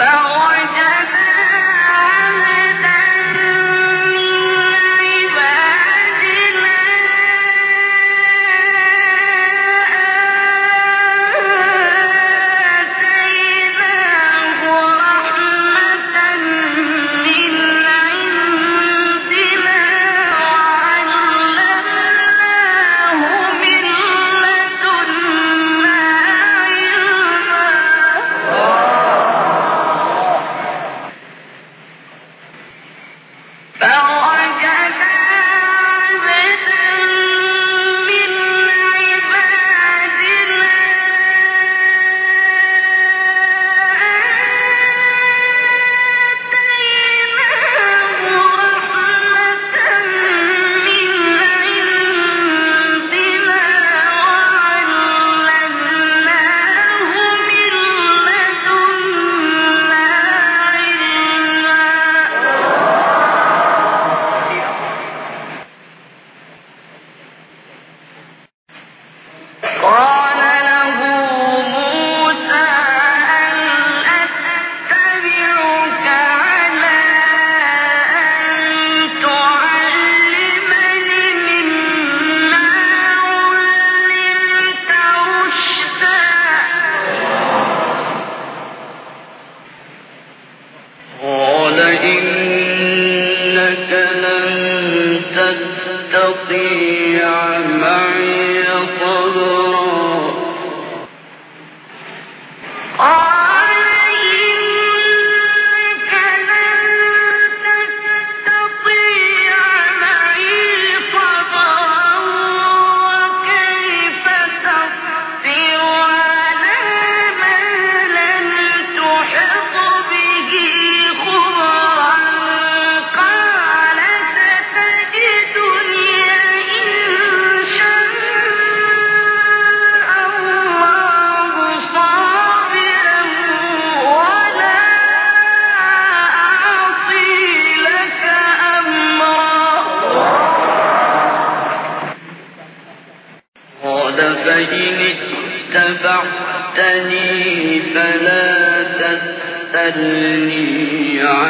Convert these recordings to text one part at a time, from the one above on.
فوجد وَالضِّيعَةِ اتبعتني فلا تسألني عن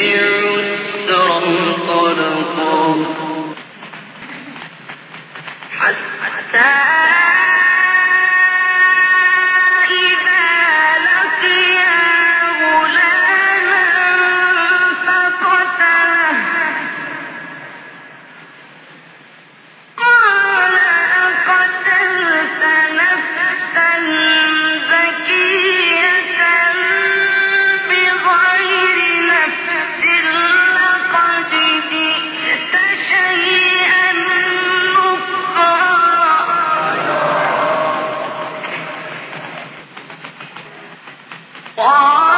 啊。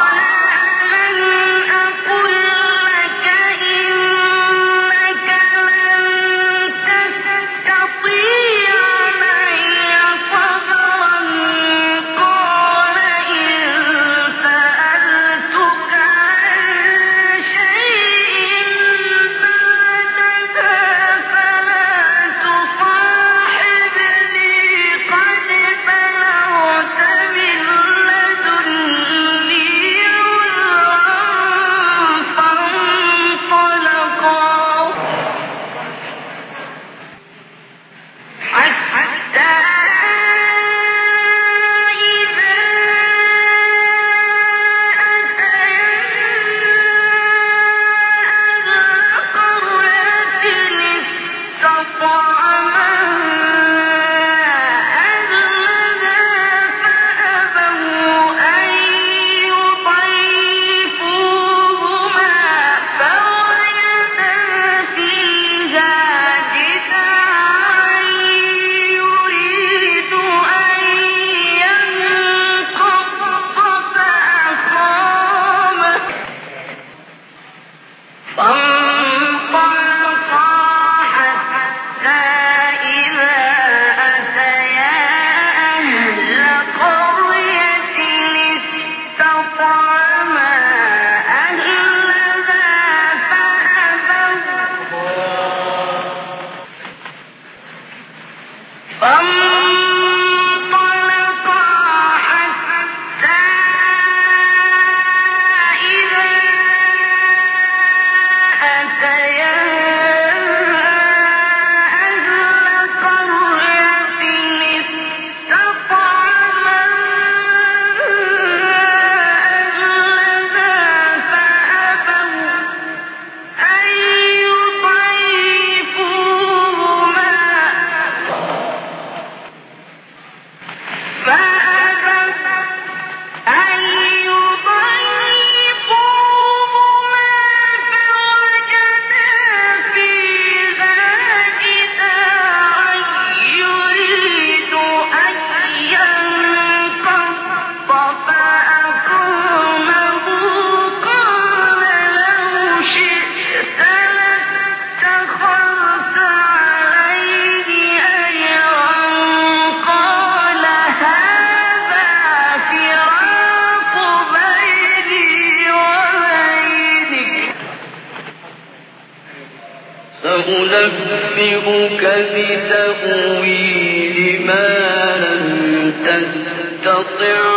سأنبئك بتأويل ما لم تستطع